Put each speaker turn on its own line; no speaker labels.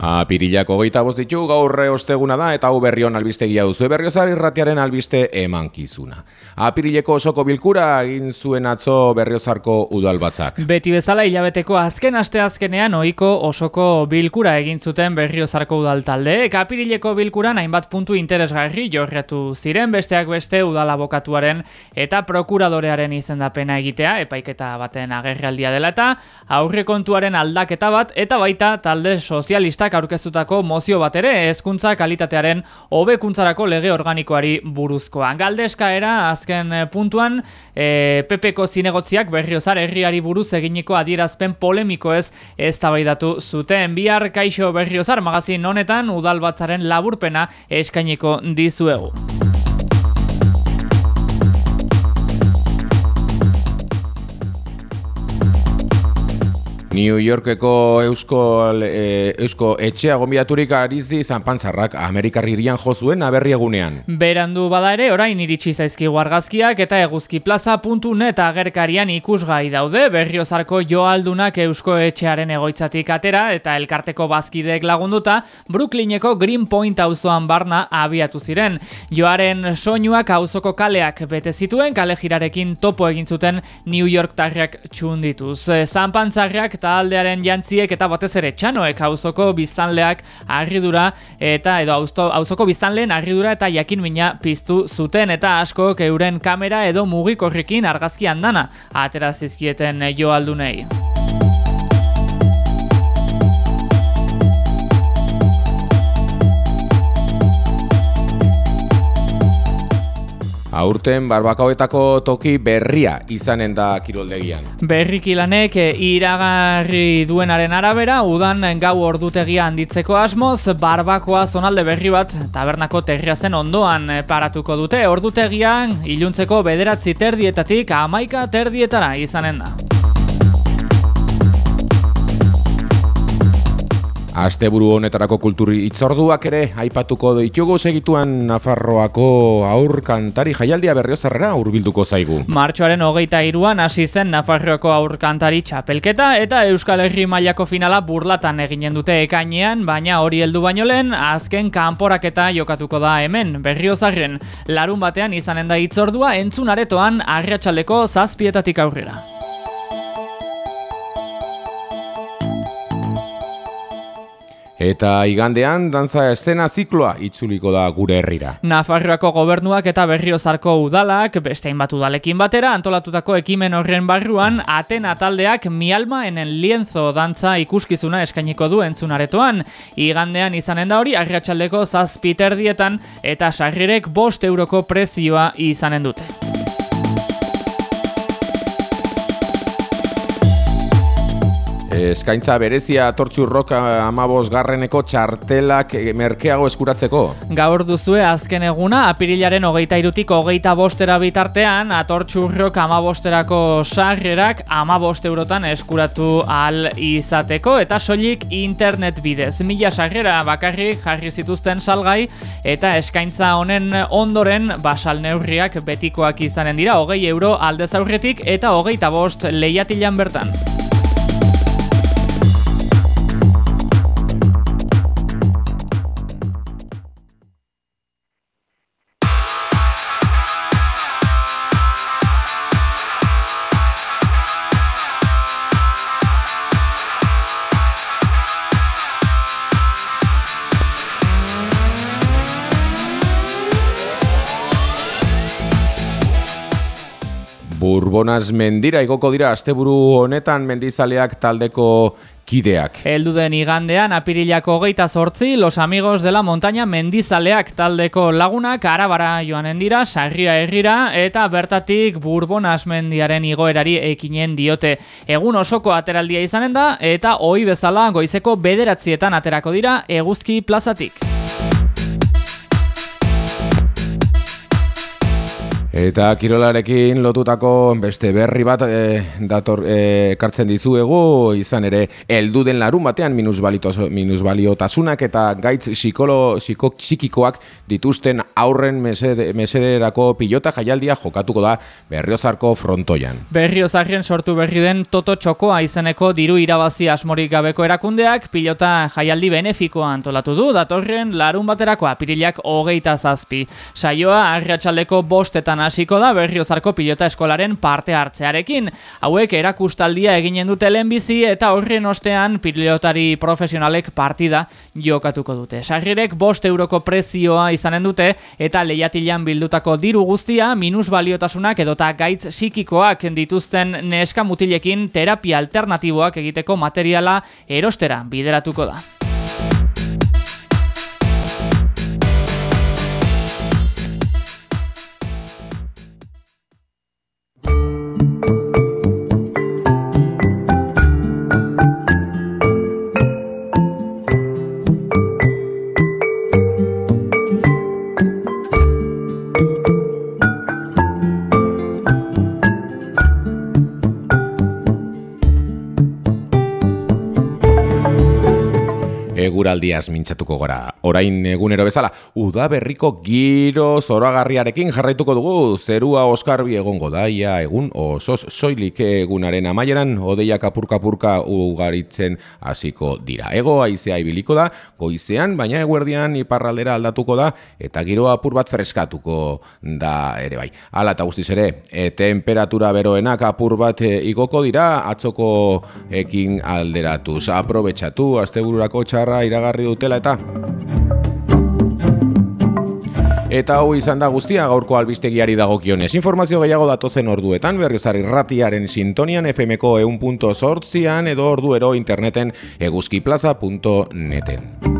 Apirilako goita ditu gaurre osteguna da eta hau berrion albistegia duzu berriozar irratiaren albiste emankizuna. Apirileko osoko bilkura egin zuen atzo berriozarko udalbatzak.
Beti bezala hilabeteko azken aste azkenean ohiko osoko bilkura egin zuten berriozarko udal taldeek. Apirileko bilkuran hainbat puntu interesgarri jorretu ziren besteak beste udal abokatuaren eta prokuradorearen izendapena egitea epaiketa baten agerraldia dela eta aurrekontuaren aldaketa bat eta baita talde sozialistak aurkeztutako mozio bat ere hezkuntza kalitatearen hobekuntzarako lege organikoari buruzkoa. Galdeska era azken eh, puntuan e, PPko zinegotziak berriozar herriari buruz eginiko adierazpen polemiko ez eztabaidatu zuten. Bihar kaixo berriozar magazin honetan udalbatzaren laburpena eskainiko dizuegu.
New Yorkeko eusko, e, eusko etxea gombiaturik arizdi zanpantzarrak Amerikar irian jozuen aberri egunean.
Berandu bada ere, orain iritsi zaizki argazkiak eta eguzki plaza puntu net agerkarian ikusgai daude, berriozarko joaldunak eusko etxearen egoitzatik atera eta elkarteko bazkideek lagunduta, Brooklyneko Green Point auzoan barna abiatu ziren. Joaren soinuak auzoko kaleak bete zituen, kale girarekin topo egin zuten New York tarriak txundituz. Zanpantzarrak taldearen jantziek eta batez ere txanoek auzoko biztanleak arridura eta edo auzoko biztanleen arridura eta jakin mina piztu zuten eta asko euren kamera edo mugikorrekin argazkian dana atera zizkieten joaldunei.
Aurten barbakaoetako toki berria izanen da kiroldegian.
Berriki lanek eh, iragarri duenaren arabera, udan gau ordutegia handitzeko asmoz, barbakoa zonalde berri bat tabernako terria zen ondoan eh, paratuko dute. Ordutegian iluntzeko bederatzi terdietatik amaika terdietara izanen da.
Asteburu honetarako kulturi itzorduak ere aipatuko ditugu segituan Nafarroako aur kantari jaialdia berriozarrera hurbilduko zaigu.
Martxoaren hogeita iruan hasi zen Nafarroako aur kantari txapelketa eta Euskal Herri mailako finala burlatan eginen dute ekainean, baina hori heldu baino lehen azken kanporaketa jokatuko da hemen berriozarren. Larun batean izanen da itzordua entzun aretoan arratsaldeko zazpietatik aurrera.
Eta igandean, danza estena zikloa itzuliko da gure herrira.
Nafarroako gobernuak eta berriozarko udalak, beste hainbat udalekin batera, antolatutako ekimen horren barruan, Atena taldeak mialma enen lienzo dantza ikuskizuna eskainiko du entzunaretoan. Igandean izanen da hori, agriatxaldeko zazpiter dietan, eta sarrirek bost euroko prezioa izanen dute.
Eskaintza berezia tortxu roka amabos garreneko txartelak merkeago eskuratzeko.
Gaur duzue azken eguna, apirilaren hogeita irutik hogeita bostera bitartean, atortxu roka amabosterako sarrerak amabost eurotan eskuratu al izateko, eta soilik internet bidez. Mila sarrera bakarrik jarri zituzten salgai, eta eskaintza honen ondoren basal neurriak betikoak izanen dira, hogei euro aldez aurretik, eta hogeita bost lehiatilan bertan.
Urbonaz mendira igoko dira asteburu honetan mendizaleak taldeko kideak.
Eldu den igandean apirilako hogeita zortzi, los amigos de la montaña mendizaleak taldeko lagunak arabara joanen dira, sarria herrira eta bertatik burbonaz mendiaren igoerari ekinen diote. Egun osoko ateraldia izanen da eta hoi bezala goizeko bederatzietan aterako dira eguzki plazatik.
Eta kirolarekin lotutako beste berri bat e, dator e, ekartzen dizuegu, izan ere heldu den larun batean minusbaliotasunak eta gaitz psikolo, psiko, psikikoak dituzten aurren mesede, mesederako pilota jaialdia jokatuko da berriozarko frontoian.
Berriozarren sortu berri den Toto Txokoa izeneko diru irabazi asmorik gabeko erakundeak pilota jaialdi benefikoa antolatu du, datorren larun baterako apirilak hogeita zazpi. Saioa, arratsaldeko bostetan hasiko da Berriozarko pilota eskolaren parte hartzearekin. Hauek erakustaldia eginen dute lehenbizi eta horren ostean pilotari profesionalek partida jokatuko dute. Sarrerek bost euroko prezioa izanen dute eta lehiatilan bildutako diru guztia minus baliotasunak edota gaitz psikikoak dituzten neska mutilekin terapia alternatiboak egiteko materiala erostera bideratuko da.
Eguraldiaz mintzatuko gara. Orain egunero bezala, udaberriko giro zoragarriarekin jarraituko dugu, zerua oskarbi egongo daia, egun osoz soilik egunaren amaieran, odeiak apurka-apurka ugaritzen hasiko dira. Ego aizea ibiliko da, goizean, baina eguerdian iparraldera aldatuko da, eta giro apur bat freskatuko da ere bai. Hala eta guztiz ere, e, temperatura beroenak apur bat e, igoko dira, atzoko ekin alderatuz. Aprobetxatu, astebururako txarra iragarri dutela eta Eta hau izan da guztia gaurko albistegiari dagokionez. Informazio gehiago datozen orduetan berriozar irratiaren sintonian FMko eun.sortzian edo orduero interneten eguzkiplaza.neten.